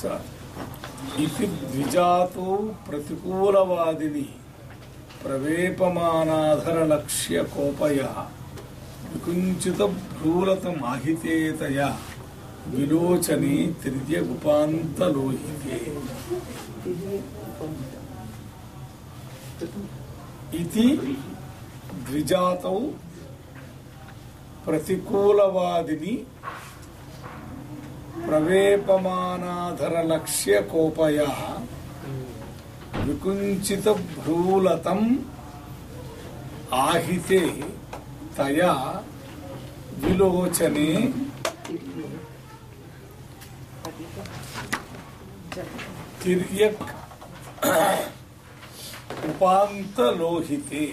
ಸ इति द्विजातो प्रतिकूलवादिनि प्रवेपमानाधरलक्ष्यकोपया विकुञ्चितभ्रूलतमाहितेतया विलोचने तिर्यगुपान्तलोहिते इति द्विजातौ प्रतिकूलवादिनि प्रवेपमानाधरलक्ष्यकोपया विकुञ्चितभ्रूलतम् आहिते तया विलोचने। तिर्यक् उपान्तलोहिते।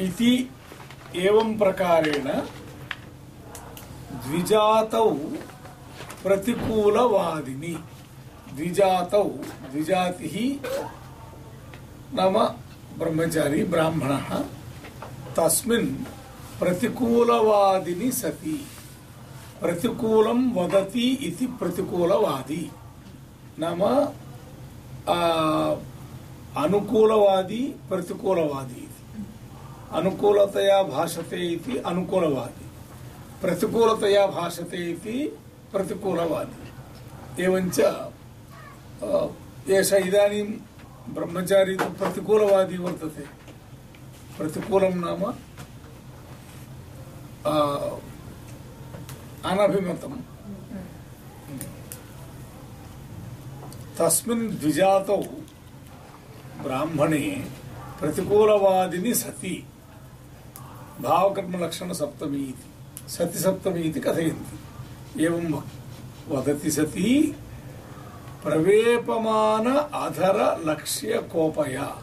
इति एवं प्रकारेण द्विजातौ प्रतिकूलवादिनि। द्विजातौ द्विजातिः नाम ब्रह्मचारी ब्राह्मणः तस्मिन् प्रतिकूलवादिनि सति। प्रतिकूलं वदति इति प्रतिकूलवादी। नाम आ, अनुकूलवादी प्रतिकूलवादी। इति अनुकूलतया भाषते इति अनुकूलवादी। प्रतिकूलतया भाषते इति प्रतिकूलवादी। एवञ्च एष इदानीं ब्रह्मचारी तु प्रतिकूलवादी वर्तते। प्रतिकूलं नाम अनभिमतम् तस्मिन् द्विजातौ ब्राह्मणे प्रतिकूलवादिनि सति। भावकर्मलक्षण सप्तमी इति सति सप्तमी इति कथयन्ति। एवं वदति सति, प्रवेपमान अधर लक्ष्य कोपया।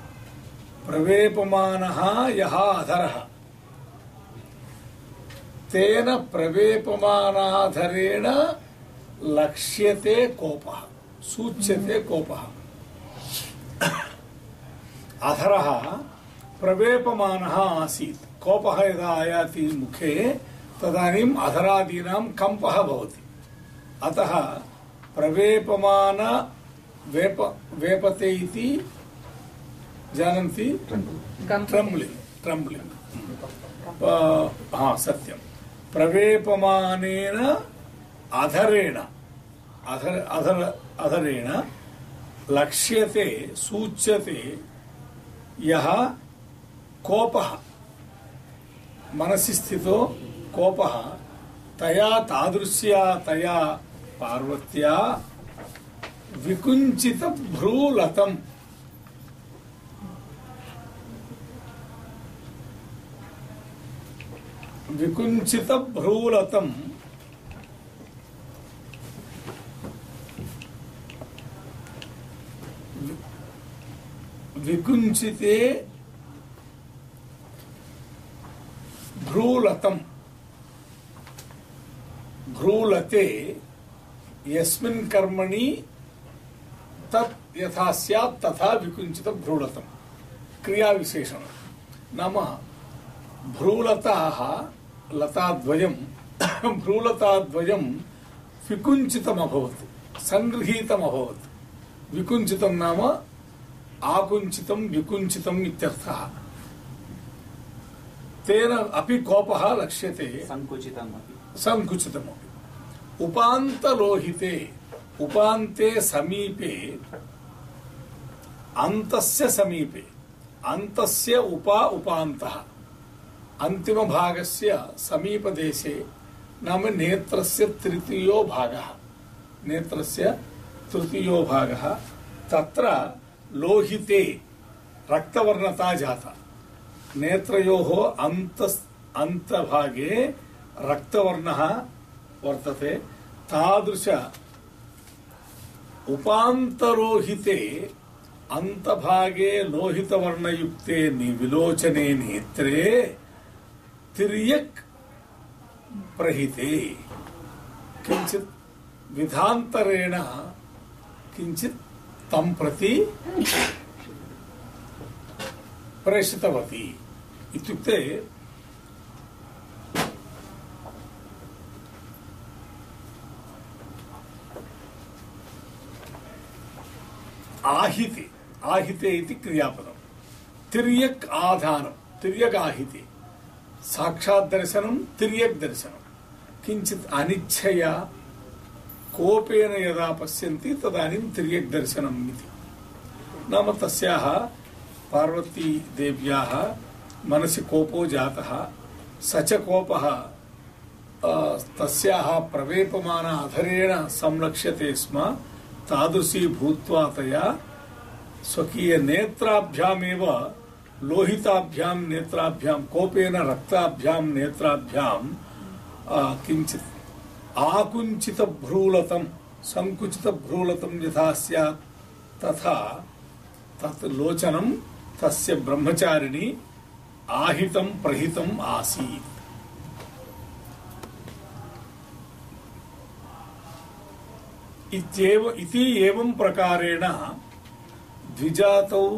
प्रवेपमानः यः अधरः? तेन प्रवेपमानाधरेण लक्ष्यते कोपः, सूच्यते कोपः। अधरः प्रवेपमानः आसीत्। कोपः यदा आयाति मुखे तदानीम् अधरादीनां कम्पः भवति। अतः प्रवेपमान वेप वेपते इति जानन्ति ट्रम्ब्लिङ्ग् ट्रम्ब्लिङ्ग्। हा सत्यं प्रवेपमानेन अधरेण अधर अधर अधरेण लक्ष्यते सूच्यते यः कोपः। मनसि स्थितो कोपः तया तादृश्या तया पार्वत्या विकुञ्चितभ्रूलतम् विकुञ्चितभ्रूलतम् विकुञ्चिते भ्रूलतम् भ्रूलते यस्मिन् कर्मणि तत् यथा स्यात् तथा विकुञ्चितं भ्रूलतम् क्रियाविशेषणं नाम, भ्रूलताः लताद्वयं भ्रूलताद्वयं विकुञ्चितमभवत्, सङ्गृहीतमभवत्। विकुञ्चितं नाम, आकुञ्चितं विकुञ्चितम् इत्यर्थः। तेन अपि कोपः लक्ष्यते। सङ्कुचितमपि सङ्कुचितमपि उपान्तलोहिते उपान्ते समीपे अन्तस्य समीपे अन्तस्य उपा उपान्तः अन्तिमभागस्य समीपदेशे नाम नेत्रस्य तृतीयो भागः। नेत्रस्य तृतीयो भागः। तत्र लोहिते रक्तवर्णता जाता। नेत्रयोः अन्त अन्तभागे रक्तवर्णः वर्तते तादृश उपान्तरोहिते अन्तभागे लोहितवर्णयुक्ते नि- विलोचने नेत्रे तिर्यक् प्रहिते किञ्चित् विधान्तरेण किञ्चित् तं प्रति प्रेषितवती इत्युक्ते आहिते आहिते इति क्रियापदम्। तिर्यक् आधानं तिर्यक् आहिते। साक्षात् दर्शनं तिर्यक् दर्शनं किञ्चित् अनिच्छया कोपेन यदा पश्यन्ति, तदानीं तिर्यक् दर्शनम् इति। नाम तस्याः पार्वतीदेव्याः मनसि कोपो जातः स च कोपः तस्याः प्रवेपमान अधरेण संलक्ष्यते स्म, तादृशी भूत्वा तया स्वकीय नेत्राभ्यामेव लोहिताभ्यां नेत्राभ्यां, कोपेन रक्ताभ्यां नेत्राभ्यां किञ्चित् आकुञ्चितभ्रूलतं, सङ्कुचितभ्रूलतं यथा स्यात्, तथा तत् लोचनं तस्य ब्रह्मचारिणी आहितं प्रहितम् आसीत्। इत्येव इति एवं प्रकारेण द्विजातौ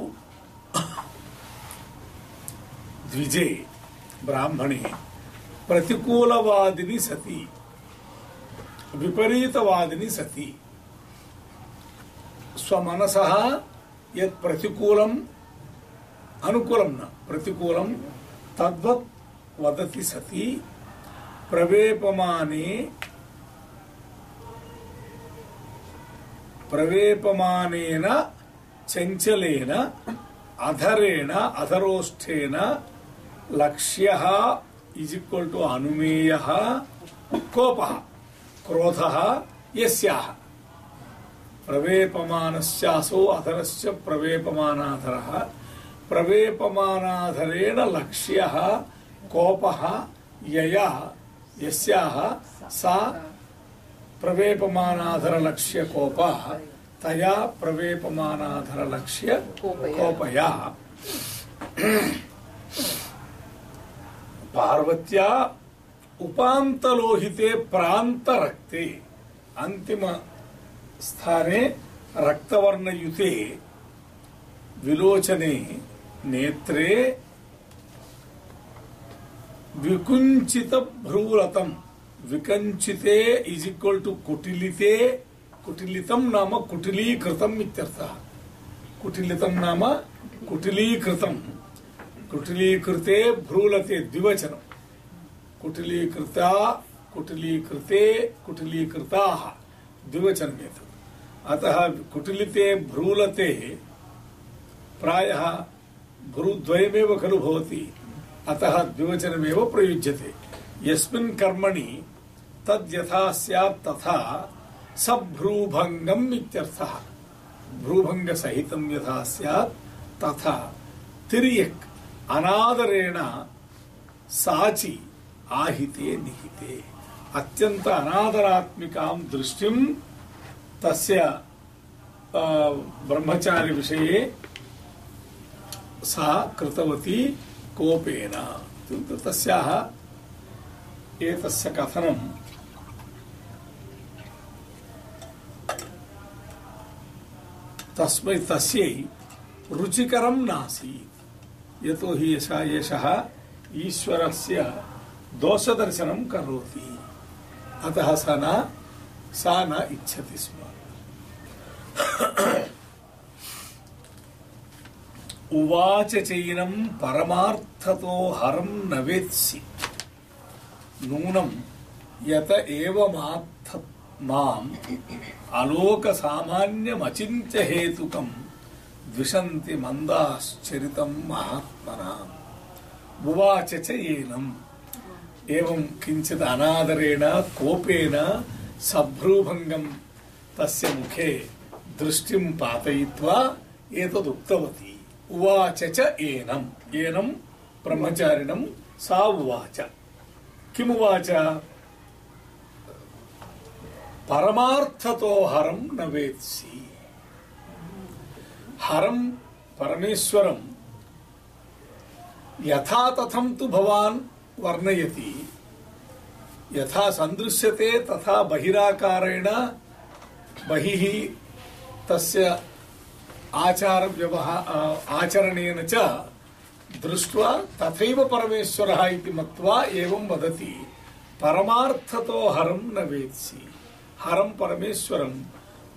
द्विजे ब्राह्मणे प्रतिकूलवादिनी सती। विपरीतवादिनी सती। स्वमनसः यत् प्रतिकूलम् अनुकूलं न प्रतिकूलं तद्वत् वदति सती प्रवेपमाने प्रवेपमानेन चञ्चलेन अधरेण अधरोष्ठेन लक्ष्यः इस् इक्वल् टु अनुमेयः कोपः क्रोधः यस्याः प्रवेपमानस्यासौ अधरस्य प्रवेपमानाधरः प्रवेपमानाधरेण लक्ष्यः कोपः यया यस्याः सा प्रवेपमानाधर लक्ष्य कोप तया प्रवेपमानाधर लक्ष्य कोपया। पार्वत्या उपान्तलोहिते प्रान्तरक्ते अन्तिम स्थाने रक्तवर्णयुते विलोचने नेत्रे विकुञ्चित भ्रूलतम् विकंचिते इज़ इक्वल टू कुटिलिते कुटिलितम नाम कुटिलीकृतम इत्यर्थः। कुटिलितम नाम कुटिलीकृतम। कुटिलीकृते भ्रूलते द्विवचनम। कुटिलीकृता, कुटिलीकृते, कुटिलीकृताः। द्विवचनम् एतत् अतः कुटिलिते, भ्रूलते प्रायः भ्रूद्वयमेव खलु भवति। अतः द्विवचनमेव प्रयुज्यते। यस्मिन् कर्मणि तद् यथा स्यात् तथा सभ्रूभङ्गम् इत्यर्थः। भ्रूभङ्गसहितं यथा स्यात् तथा तिर्यक् अनादरेण साचि आहिते निहिते। अत्यन्त अनादरात्मिकां दृष्टिं तस्य ब्रह्मचारी विषये सा कृतवती कोपेन। तस्याः एतस्य कथनं तस्मै तस्यै रुचिकरं नासीत्। एषः ईश्वरस्य दोषदर्शनं करोति। अतः सा न सा न इच्छति स्म। उवाच चैनं परमार्थतो हरं न वेत्सि नूनं यत एवमात्थ माम् अलोकसामान्यमचिन्त्य हेतुकम् द्विषन्ति मन्दाश्चरितं महात्मनाम् उवाच च एनम् एवं किञ्चित् अनादरेण कोपेन सभ्रूभङ्गं तस्य मुखे दृष्टिं पातयित्वा एतदुक्तवती उवाच च एनम् एनं ब्रह्मचारिणं सा उवाच किमुवाच परमार्थतो हरं न वेत्सि। हरं परमेश्वरं। यथा तथं तु भवान् वर्णयति। यथा सन्दृश्यते तथा बहिराकारेण बहिः तस्य आचार व्यवहार आचरणेन च दृष्ट्वा तथैव परमेश्वरः इति मत्वा एवं वदति, परमार्थतो हरं न वेत्सि। हरं परमेश्वरं।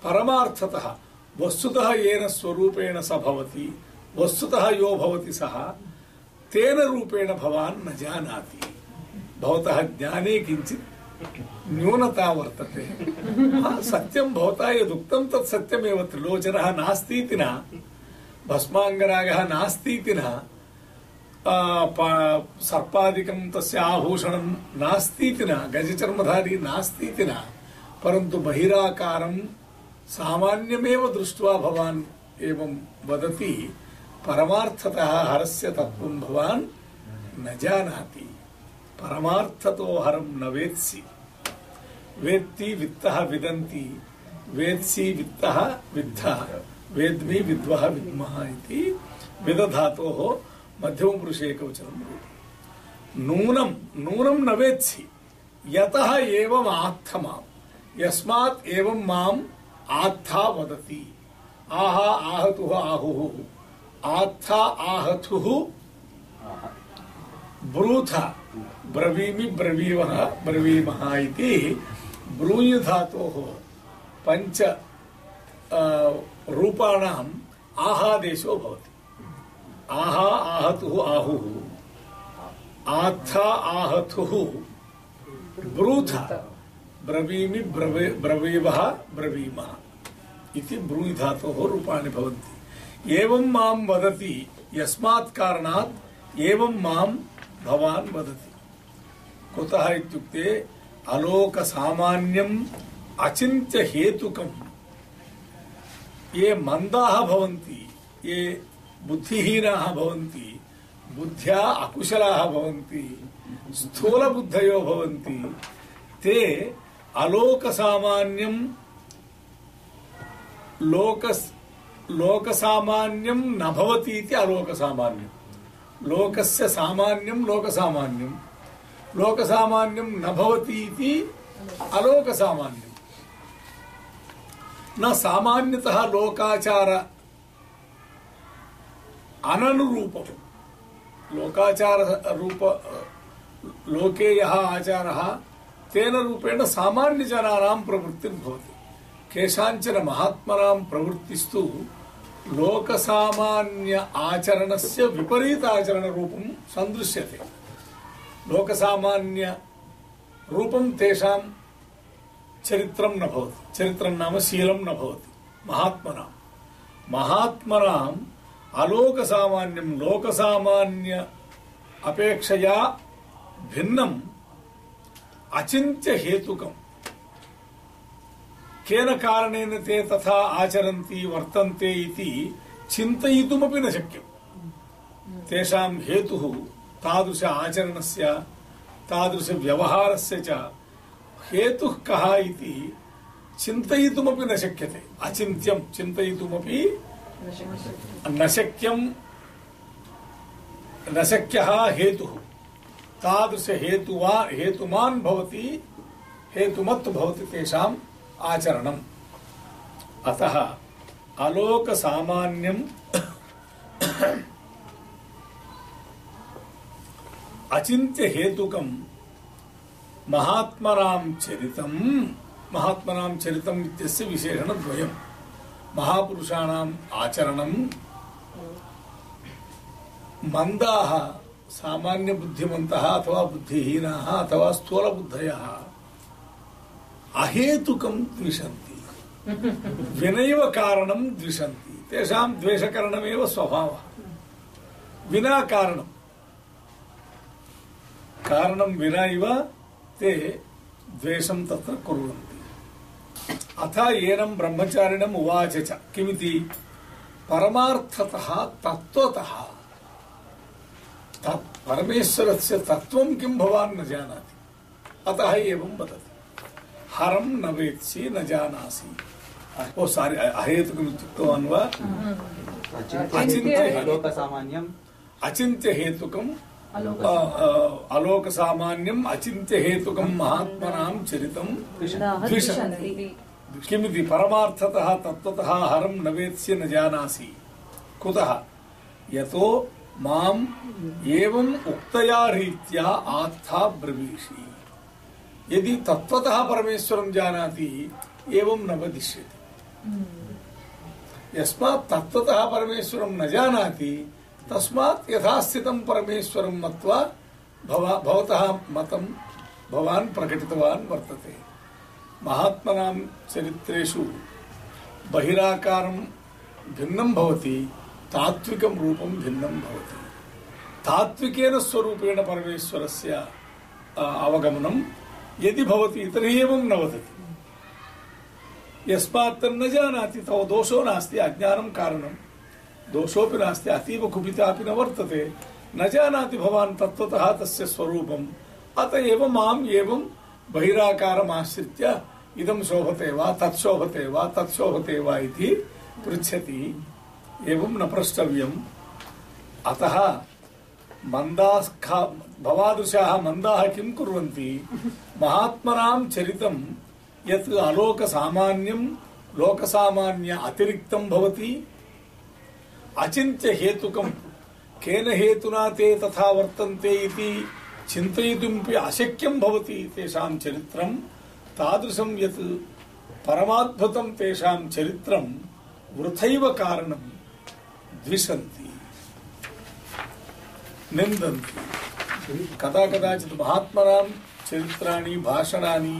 परमार्थतः, वस्तुतः येन स्वरूपेण स भवति, वस्तुतः यो भवति सः, तेन रूपेण भवान् न जानाति। भवतः ज्ञाने किञ्चित् न्यूनता वर्तते। सत्यं भवता यदुक्तं तत् सत्यमेव, त्रिलोचनः नास्तीति न। भस्माङ्गरागः नास्तीति न। सर्पादिकं तस्य आभूषणं नास्तीति न। गजचर्मधारी नास्तीति न। परन्तु बहिराकारं सामान्यमेव दृष्ट्वा भवान् एवं वदति, परमार्थतः हरस्य तत्त्वं भवान् न जानाति। परमार्थतो हरं न वेत्सि। वेत्ति वित्तः विदन्ति। वेत्सि वित्तः विद्धः वेद्मि विद्वः विद्मः इति विदधातोः मध्यमपुरुषे एकवचनं नूनं नूनं न वेत्सि। यतः एवम् आत्थ माम् यस्मात् एवं माम् आत्था वदति। आहा, आहतुः, आहुः। आत्था, आहतुः। ब्रूथ। ब्रवीमि, ब्रवीमः ब्रवीमः इति ब्रूयुधातोः पञ्च आ, रूपाणाम् आहादेशो भवति। आहा आहतुः आहुः। आत्था आहतुः ब्रूथ ब्रवीमि ब्रवे ब्रवीवः ब्रवीमः। इति ब्रूधातोः रूपाणि भवन्ति। एवं माँ वदति यस्मात् कारणात् एवं माँ भवान् वदति। कुतः इत्युक्ते अलोकसामान्यम् अचिन्त्य हेतुकम् ये मन्दाः भवन्ति ये बुद्धिहीनाः भवन्ति बुद्ध्या अकुशलाः भवन्ति स्थूलबुद्धयो भवन्ति ते अलोकसामान्यं लोकस् लोकसामान्यं न भवति इति अलोकसामान्यं लोकस्य सामान्यं लोकसामान्यं लोकसामान्यं न भवति इति अलोकसामान्यं न सामान्यतः लोकाचार अननुरूपम्। लोकाचार रूप, लोके यः आचारः, तेन रूपेण सामान्यजनानां प्रवृत्तिर्भवति केषाञ्चन महात्मनां प्रवृत्तिस्तु लोकसामान्य आचरणस्य विपरीत आचरणरूपं सन्दृश्यते। लोकसामान्य रूपं तेषां चरित्रं न भवति। चरित्रं नाम शीलं न भवति। महात्मनां महात्मनाम् अलोकसामान्यं, लोकसामान्य अपेक्षया भिन्नम् अचिन्त्य हेतुकम् केन कारणेन ते तथा आचरन्ति, वर्तन्ते इति चिन्तयितुमपि न शक्यम्। तेषां हेतुः तादृश आचरणस्य तादृशव्यवहारस्य च। हेतुः कः इति चिन्तयितुमपि न शक्यते। अचिन्त्यं चिन्तयितुमपि न शक्यं न शक्यः हेतुः। तादृशहेतुवा हेतुमान् भवति, हेतुमत् भवति तेषाम् आचरणम्। अतः अलोकसामान्यं अचिन्त्यहेतुकं महात्मनां चरितं महात्मनां चरितम् इत्यस्य विशेषणद्वयम् महापुरुषाणाम् आचरणं मन्दाः सामान्यबुद्धिमन्तः अथवा बुद्धिहीनाः अथवा स्थूलबुद्धयः अहेतुकं द्विषन्ति विनैव कारणं द्विषन्ति तेषां द्वेषकरणमेव स्वभावः विना कारणं कारणं विना इव ते द्वेषं तत्र कुर्वन्ति। अथ एनं ब्रह्मचारिणम् उवाच च। किमिति? परमार्थतः तत्त्वतः। तत् परमेश्वरस्य तत्त्वं किं भवान् न जानाति। अतः एवं वदति। हरं न वेत्सि न जानासि। ओ सारि अहेतुकम् इत्युक्तवान् वा? अचिन्त्य अचिन्त्य हेतुकम् अलोकसामान्यम् अचिन्त्य हेतुकम् महात्मनां चरितं किमिति परमार्थतः तत्त्वतः हरं न वेत्स्य न जानासि। कुतः? यतो माम एवं उक्तया रीत्या आत्था ब्रवीषि। यदि तत्वतः परमेश्वरं जानाति एवं न वदिष्यति। यस्मात् तत्वतः परमेश्वरं न जानाति तस्मात् यथास्थितं परमेश्वरं मत्वा भवा भवतः मतं भवान् प्रकटितवान् वर्तते। महात्मनां चरित्रेषु बहिराकारं भिन्नं भवति, तात्विकं रूपं भिन्नं भवति। तात्विकेन स्वरूपेण परमेश्वरस्य अवगमनं यदि भवति तर्हि एवं न वदति। यस्मात् तन्न जानाति तव दोषो नास्ति, अज्ञानं कारणं दोषोऽपि नास्ति, अतीव कुपितापि न वर्तते। न जानाति भवान् तत्त्वतः तस्य स्वरूपम्। अत एव माम् एवं बहिराकारमाश्रित्य इदं शोभते वा तत् शोभते वा तत् शोभते वा इति पृच्छति। एवं न प्रष्टव्यम्। अतः मन्दास्खा भवादृशाः मन्दाः किं कुर्वन्ति? महात्मनां चरितं यत् अलोकसामान्यं लोकसामान्य अतिरिक्तं भवति। अचिन्त्य हेतुकं केन हेतुना ते तथा वर्तन्ते इति चिन्तयितुमपि अशक्यं भवति तेषां चरित्रं तादृशं यत् परमाद्भुतं तेषां चरित्रं वृथैव कारणं द्विषन्ति निन्दन्ति कदा कदाचित् महात्मनां चरित्राणि भाषणानि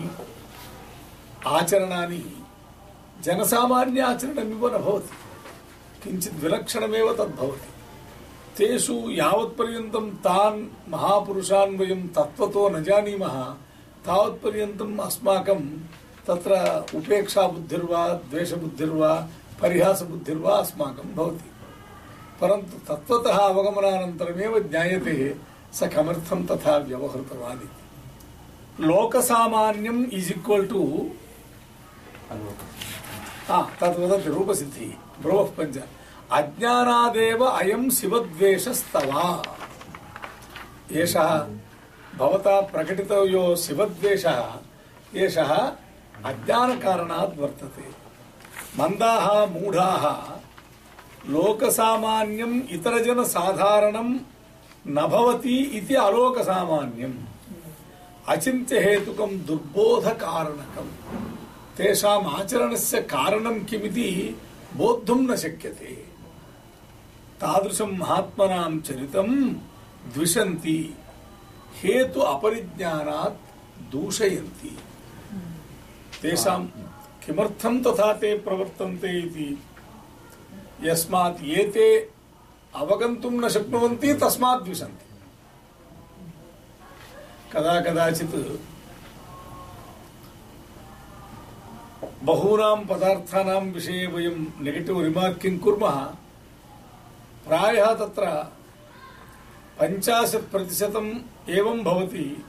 आचरणानि जनसामान्य आचरणमिव न भवति किञ्चित् विलक्षणमेव तद्भवति तेषु यावत्पर्यन्तं तान् महापुरुषान् वयं तत्त्वतो न जानीमः तावत्पर्यन्तम् अस्माकं तत्र उपेक्षाबुद्धिर्वा द्वेषबुद्धिर्वा परिहासबुद्धिर्वा अस्माकं भवति परन्तु तत्त्वतः अवगमनानन्तरमेव ज्ञायते स किमर्थं तथा व्यवहृतवान् इति लोकसामान्यम् इस् इक्वल् भ्रुवः पञ्च अज्ञानादेव अयं शिवद्वेषस्तवा। एषः भवता प्रकटितो यो शिवद्वेषः, एषः अज्ञानकारणात् वर्तते। मन्दाः मूढाः, लोकसामान्यम् इतरजनसाधारणं न भवति इति अलोकसामान्यम्। अचिन्त्यहेतुकं दुर्बोधकारणकम्। तेषाम् आचरणस्य कारणं किमिति बोद्धुं न शक्यते। तादृशं महात्मनां चरितं द्विषन्ति। हेतु अपरिज्ञानात् दूषयन्ति। तेषां तथा ते प्रवर्तन्ते इति? यस्मात् एते अवगन्तुं न शक्नुवन्ति, तस्मात् द्विषन्ति। कदा कदाचित् बहूनां पदार्थानां विषये वयं नेगेटिव् रिमार्किङ्ग् कुर्मः, प्रायः तत्र पञ्चाशत् प्रतिशतम् एवं भवति,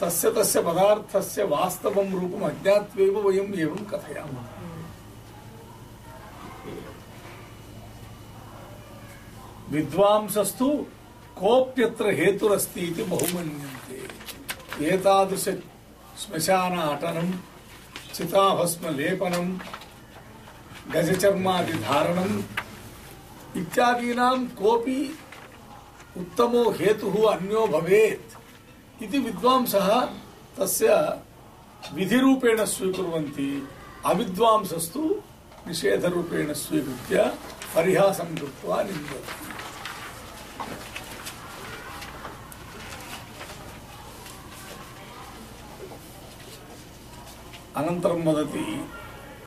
तस्य तस्य पदार्थस्य वास्तवं रूपम् अज्ञात्वैव वयम् एवं कथयामः। विद्वांसस्तु कोऽप्यत्र हेतुरस्ति इति बहुमन्यन्ते एतादृश श्मशान अटनं चिताभस्मलेपनं गजचर्मादिधारणम्, इत्यादीनां कोऽपि उत्तमो हेतुः अन्यो भवेत् इति विद्वांसः तस्य विधिरूपेण स्वीकुर्वन्ति। अविद्वांसस्तु निषेधरूपेण स्वीकृत्य परिहासं कृत्वा निन्दन्ति अनन्तरं वदति